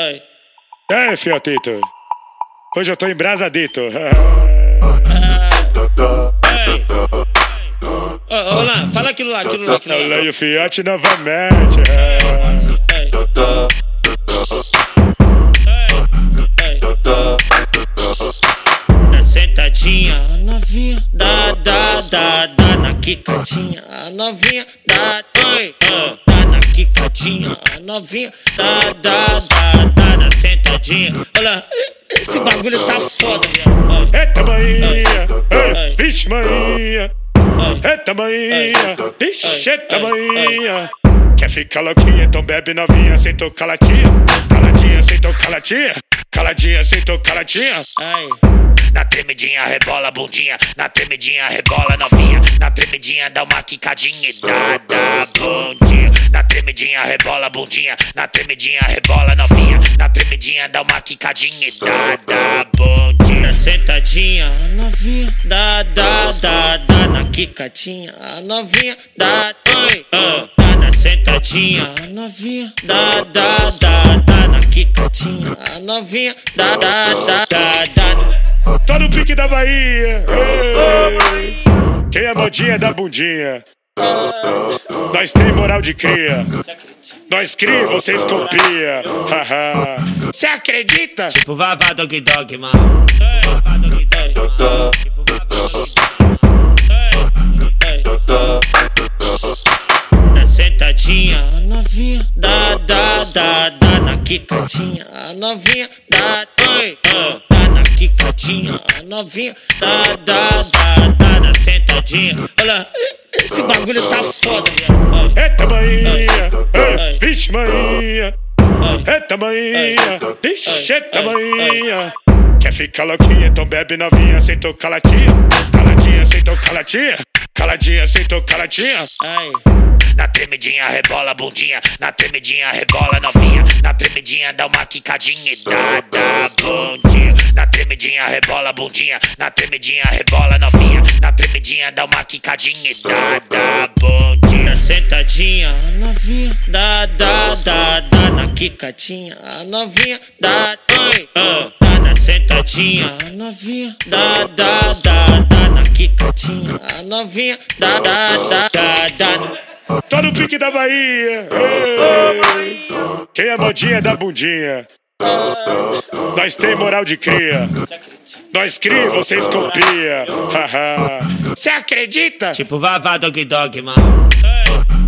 Ei. É, fiotito. Hoje eu tô embrasadito. Ei. Ô, fala aquilo lá, aquilo lá, aquilo Eu lá. leio Fiat novamente. Ei. Ei. Na sentadinha, a novinha, dá, dá, dá, dá na quicadinha, a novinha, dá, oi, ah, dá na quicadinha, a novinha, dá, dá, dá, dá sentadinha. Olha, esse bagulho tá foda, viado. Eita. Ei, Vixe. Ei. Eita, maninha. Vixe, Ei. eita, Ei. maninha. Quer ficar louquinha, então bebe novinha sem tocar latinha. Caladinha sem tocar latinha. Caladinha sem tocar latinha. Ai. Na tremidinha rebola bundinha, na tremidinha rebola novinha, na tremidinha dá uma quicadinha e dá, dá bundinha. Tremidinha rebola a bundinha, na tremidinha rebola novinha, na tremidinha dá uma quicadinha e dá, dá bundinha. Na sentadinha, a novinha, dá, dá, dá, dá na quicadinha, a novinha, dá, oi, ah, dá na sentadinha, a novinha, dá, dá, dá, dá na quicadinha, a novinha, dá, dá, dá, dá, dá. Tô no pique da Bahia. Ei. Quem é modinha é da bundinha. Nós tem moral de cria. Nós cria, vocês copia. Haha. Cê acredita? Tipo vavá dog dog, mano. Vavá. Na sentadinha, a novinha, dá, dá, dá, dá na quicadinha, a novinha, dá, oi, dá na quicadinha, a novinha, dá, dá, dá, dá na sentadinha. Olha, esse bagulho tá foda. Eita, maninha. Ei, Vixe, maninha. Eita, maninha. Vixe, eita, maninha. Quer ficar louquinha, então bebe novinha sem tocar latinha. Caladinha sem tocar latinha. Caladinha sem tocar latinha. Na tremidinha rebola bundinha, na tremidinha rebola novinha, tremidinha dá uma quicadinha e dá bundinha. Na tremidinha rebola bundinha, na tremidinha rebola novinha, na tremidinha dá uma quicadinha e dá bundinha. Sentadinha, novinha, dá, dá, dá, dá na quicadinha, a novinha, dá, oi, ah, dá na sentadinha, a novinha, dá, dá, dá, dá na quicadinha, a novinha, dá, dá, dá, dá, dá. Tô no pique da Bahia. Ei. Quem é modinha é da bundinha. Nós tem moral de cria. Nós cria, vocês copia. Haha. Cê acredita? Tipo vavá dog dog, mano. Ei.